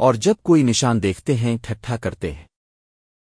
اور جب کوئی نشان دیکھتے ہیں ٹھٹھا کرتے ہیں۔